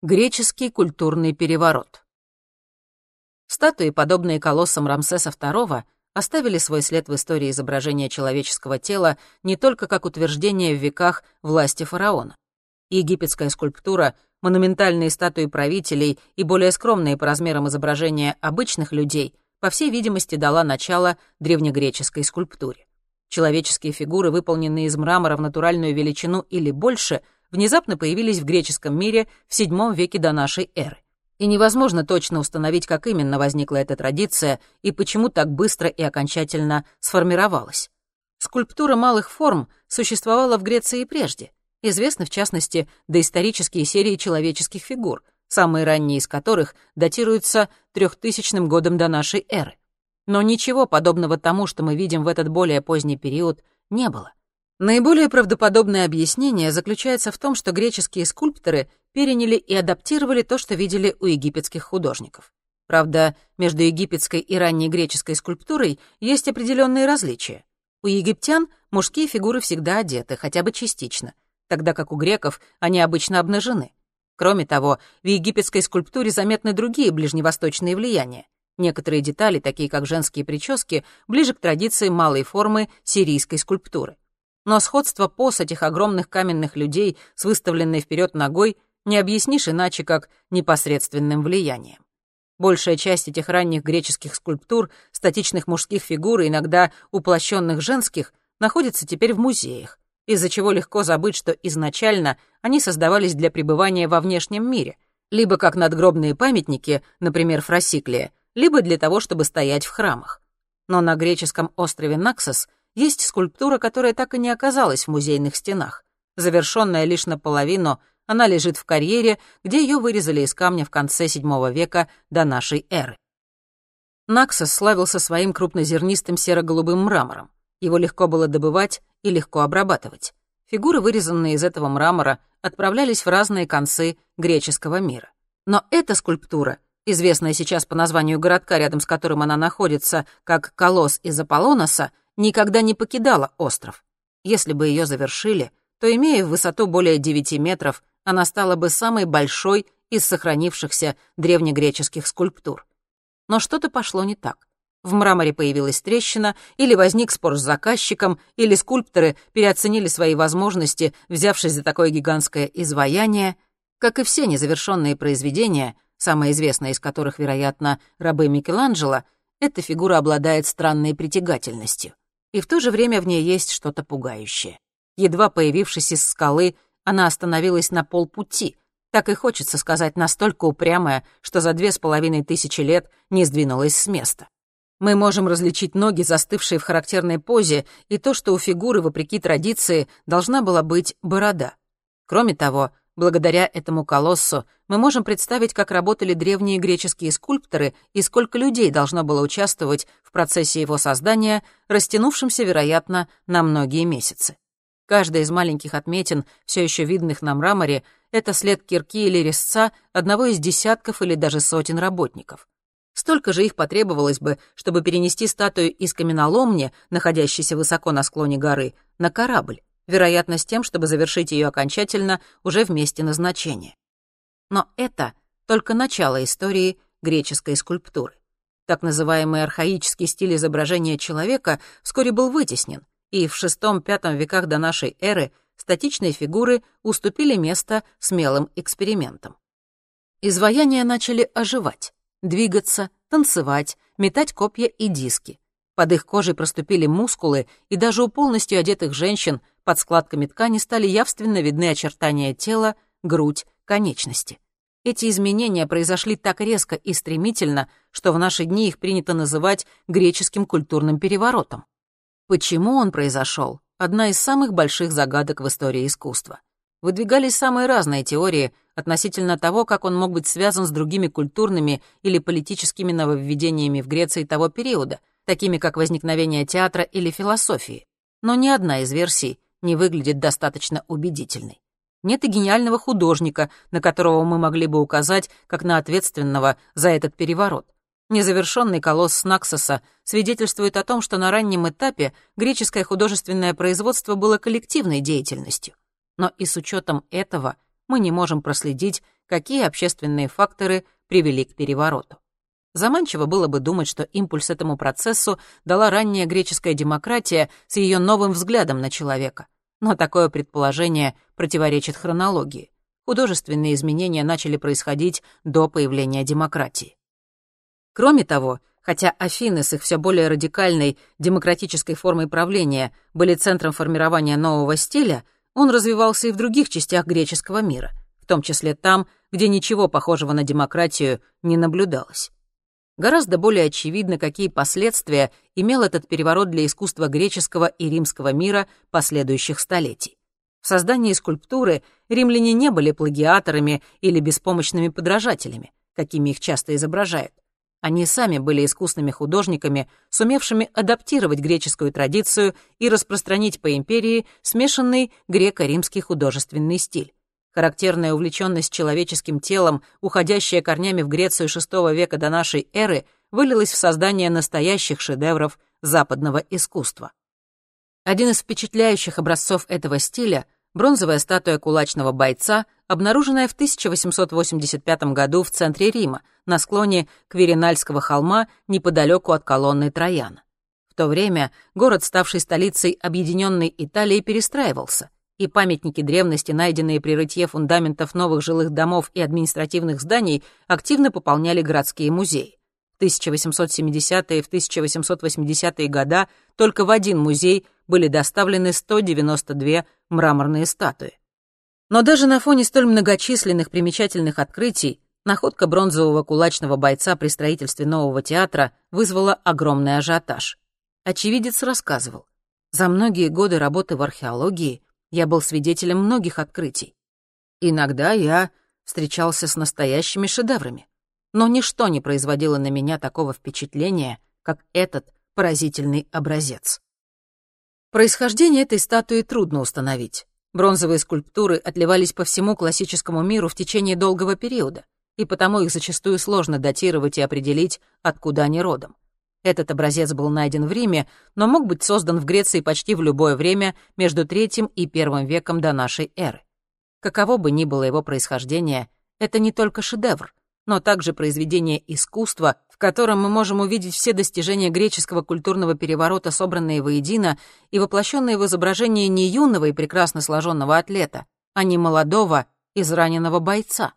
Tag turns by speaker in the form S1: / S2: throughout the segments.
S1: Греческий культурный переворот. Статуи, подобные колоссам Рамсеса II, оставили свой след в истории изображения человеческого тела не только как утверждение в веках власти фараона. Египетская скульптура, монументальные статуи правителей и более скромные по размерам изображения обычных людей, по всей видимости, дала начало древнегреческой скульптуре. Человеческие фигуры, выполненные из мрамора в натуральную величину или больше, внезапно появились в греческом мире в VII веке до нашей эры и невозможно точно установить, как именно возникла эта традиция и почему так быстро и окончательно сформировалась. Скульптура малых форм существовала в Греции и прежде. Известны, в частности, доисторические серии человеческих фигур, самые ранние из которых датируются трехтысячным годом до нашей эры. Но ничего подобного тому, что мы видим в этот более поздний период, не было. Наиболее правдоподобное объяснение заключается в том, что греческие скульпторы переняли и адаптировали то, что видели у египетских художников. Правда, между египетской и ранней греческой скульптурой есть определенные различия. У египтян мужские фигуры всегда одеты, хотя бы частично, тогда как у греков они обычно обнажены. Кроме того, в египетской скульптуре заметны другие ближневосточные влияния. Некоторые детали, такие как женские прически, ближе к традиции малой формы сирийской скульптуры но сходство поз этих огромных каменных людей с выставленной вперед ногой не объяснишь иначе, как непосредственным влиянием. Большая часть этих ранних греческих скульптур, статичных мужских фигур и иногда уплощенных женских, находится теперь в музеях, из-за чего легко забыть, что изначально они создавались для пребывания во внешнем мире, либо как надгробные памятники, например, Фросиклия, либо для того, чтобы стоять в храмах. Но на греческом острове Наксос есть скульптура, которая так и не оказалась в музейных стенах. Завершенная лишь наполовину, она лежит в карьере, где ее вырезали из камня в конце VII века до нашей эры. Наксос славился своим крупнозернистым серо-голубым мрамором. Его легко было добывать и легко обрабатывать. Фигуры, вырезанные из этого мрамора, отправлялись в разные концы греческого мира. Но эта скульптура, известная сейчас по названию городка, рядом с которым она находится, как Колосс из Аполлоноса, никогда не покидала остров. Если бы ее завершили, то, имея высоту более 9 метров, она стала бы самой большой из сохранившихся древнегреческих скульптур. Но что-то пошло не так. В мраморе появилась трещина, или возник спор с заказчиком, или скульпторы переоценили свои возможности, взявшись за такое гигантское изваяние. Как и все незавершенные произведения, самое известное из которых, вероятно, рабы Микеланджело, эта фигура обладает странной притягательностью и в то же время в ней есть что-то пугающее. Едва появившись из скалы, она остановилась на полпути. Так и хочется сказать, настолько упрямая, что за две с половиной тысячи лет не сдвинулась с места. Мы можем различить ноги, застывшие в характерной позе, и то, что у фигуры, вопреки традиции, должна была быть борода. Кроме того, Благодаря этому колоссу мы можем представить, как работали древние греческие скульпторы и сколько людей должно было участвовать в процессе его создания, растянувшемся, вероятно, на многие месяцы. Каждая из маленьких отметин, все еще видных на мраморе, это след кирки или резца одного из десятков или даже сотен работников. Столько же их потребовалось бы, чтобы перенести статую из каменоломни, находящейся высоко на склоне горы, на корабль вероятно, с тем, чтобы завершить ее окончательно уже в месте назначения. Но это только начало истории греческой скульптуры. Так называемый архаический стиль изображения человека вскоре был вытеснен, и в VI-V веках до нашей эры статичные фигуры уступили место смелым экспериментам. Изваяния начали оживать, двигаться, танцевать, метать копья и диски. Под их кожей проступили мускулы, и даже у полностью одетых женщин под складками ткани стали явственно видны очертания тела, грудь, конечности. Эти изменения произошли так резко и стремительно, что в наши дни их принято называть греческим культурным переворотом. Почему он произошел? Одна из самых больших загадок в истории искусства. Выдвигались самые разные теории относительно того, как он мог быть связан с другими культурными или политическими нововведениями в Греции того периода, такими как возникновение театра или философии. Но ни одна из версий не выглядит достаточно убедительной. Нет и гениального художника, на которого мы могли бы указать как на ответственного за этот переворот. Незавершенный колосс Наксоса свидетельствует о том, что на раннем этапе греческое художественное производство было коллективной деятельностью. Но и с учетом этого мы не можем проследить, какие общественные факторы привели к перевороту. Заманчиво было бы думать, что импульс этому процессу дала ранняя греческая демократия с ее новым взглядом на человека. Но такое предположение противоречит хронологии. Художественные изменения начали происходить до появления демократии. Кроме того, хотя Афины с их все более радикальной демократической формой правления были центром формирования нового стиля, он развивался и в других частях греческого мира, в том числе там, где ничего похожего на демократию не наблюдалось. Гораздо более очевидно, какие последствия имел этот переворот для искусства греческого и римского мира последующих столетий. В создании скульптуры римляне не были плагиаторами или беспомощными подражателями, какими их часто изображают. Они сами были искусными художниками, сумевшими адаптировать греческую традицию и распространить по империи смешанный греко-римский художественный стиль. Характерная увлеченность человеческим телом, уходящая корнями в Грецию VI века до нашей эры, вылилась в создание настоящих шедевров западного искусства. Один из впечатляющих образцов этого стиля — бронзовая статуя кулачного бойца, обнаруженная в 1885 году в центре Рима, на склоне Кверинальского холма неподалеку от колонны Трояна. В то время город, ставший столицей объединенной Италии, перестраивался — и памятники древности, найденные при рытье фундаментов новых жилых домов и административных зданий, активно пополняли городские музеи. В 1870-е и в 1880-е года только в один музей были доставлены 192 мраморные статуи. Но даже на фоне столь многочисленных примечательных открытий находка бронзового кулачного бойца при строительстве нового театра вызвала огромный ажиотаж. Очевидец рассказывал, за многие годы работы в археологии я был свидетелем многих открытий. Иногда я встречался с настоящими шедеврами, но ничто не производило на меня такого впечатления, как этот поразительный образец. Происхождение этой статуи трудно установить. Бронзовые скульптуры отливались по всему классическому миру в течение долгого периода, и потому их зачастую сложно датировать и определить, откуда они родом. Этот образец был найден в Риме, но мог быть создан в Греции почти в любое время между III и I веком до нашей эры. Каково бы ни было его происхождение, это не только шедевр, но также произведение искусства, в котором мы можем увидеть все достижения греческого культурного переворота, собранные воедино и воплощенные в изображении не юного и прекрасно сложенного атлета, а не молодого, израненного бойца.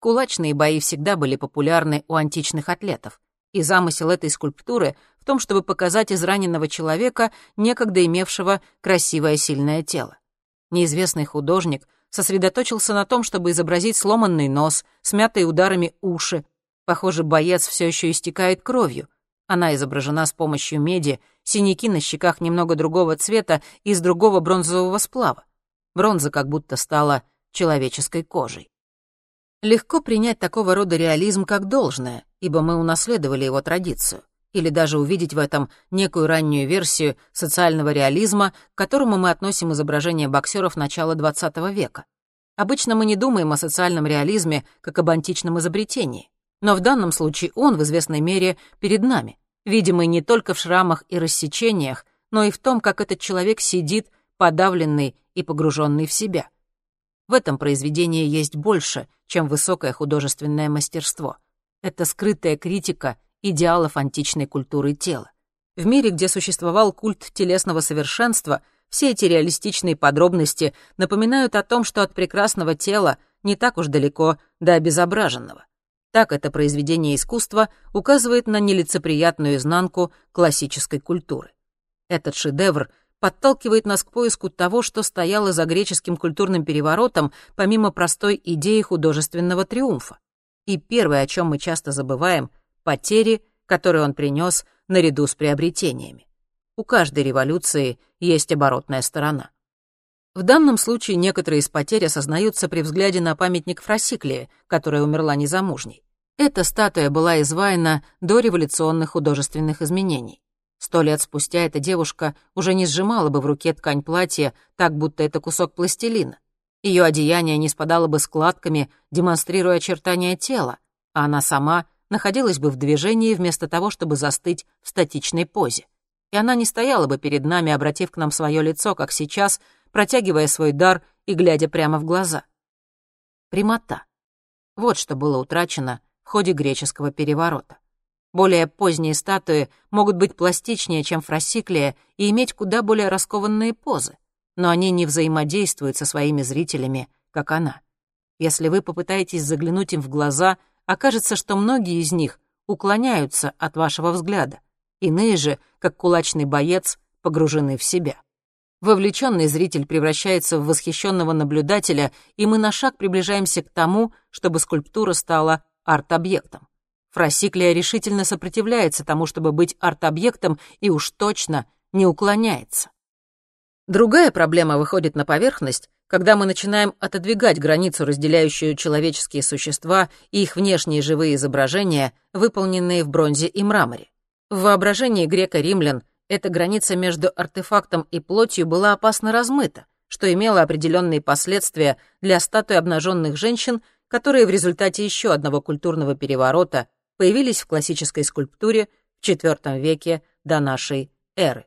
S1: Кулачные бои всегда были популярны у античных атлетов и замысел этой скульптуры в том, чтобы показать израненного человека, некогда имевшего красивое сильное тело. Неизвестный художник сосредоточился на том, чтобы изобразить сломанный нос, смятые ударами уши. Похоже, боец все еще истекает кровью. Она изображена с помощью меди, синяки на щеках немного другого цвета и из другого бронзового сплава. Бронза как будто стала человеческой кожей. Легко принять такого рода реализм как должное, ибо мы унаследовали его традицию, или даже увидеть в этом некую раннюю версию социального реализма, к которому мы относим изображение боксеров начала XX века. Обычно мы не думаем о социальном реализме как об античном изобретении, но в данном случае он в известной мере перед нами, видимый не только в шрамах и рассечениях, но и в том, как этот человек сидит, подавленный и погруженный в себя. В этом произведении есть больше, чем высокое художественное мастерство — это скрытая критика идеалов античной культуры тела. В мире, где существовал культ телесного совершенства, все эти реалистичные подробности напоминают о том, что от прекрасного тела не так уж далеко до обезображенного. Так это произведение искусства указывает на нелицеприятную изнанку классической культуры. Этот шедевр подталкивает нас к поиску того, что стояло за греческим культурным переворотом, помимо простой идеи художественного триумфа. И первое, о чем мы часто забываем — потери, которые он принес наряду с приобретениями. У каждой революции есть оборотная сторона. В данном случае некоторые из потерь осознаются при взгляде на памятник Фросиклии, которая умерла незамужней. Эта статуя была изваяна до революционных художественных изменений. Сто лет спустя эта девушка уже не сжимала бы в руке ткань платья, так будто это кусок пластилина. Ее одеяние не спадало бы складками, демонстрируя очертания тела, а она сама находилась бы в движении вместо того, чтобы застыть в статичной позе. И она не стояла бы перед нами, обратив к нам свое лицо, как сейчас, протягивая свой дар и глядя прямо в глаза. Прямота. Вот что было утрачено в ходе греческого переворота. Более поздние статуи могут быть пластичнее, чем фросиклия, и иметь куда более раскованные позы, но они не взаимодействуют со своими зрителями, как она. Если вы попытаетесь заглянуть им в глаза, окажется, что многие из них уклоняются от вашего взгляда, иные же, как кулачный боец, погружены в себя. Вовлеченный зритель превращается в восхищенного наблюдателя, и мы на шаг приближаемся к тому, чтобы скульптура стала арт-объектом. Фросиклия решительно сопротивляется тому, чтобы быть арт-объектом, и уж точно не уклоняется. Другая проблема выходит на поверхность, когда мы начинаем отодвигать границу, разделяющую человеческие существа и их внешние живые изображения, выполненные в бронзе и мраморе. В воображении греко-римлян эта граница между артефактом и плотью была опасно размыта, что имело определенные последствия для статуи обнаженных женщин, которые в результате еще одного культурного переворота появились в классической скульптуре в IV веке до нашей эры.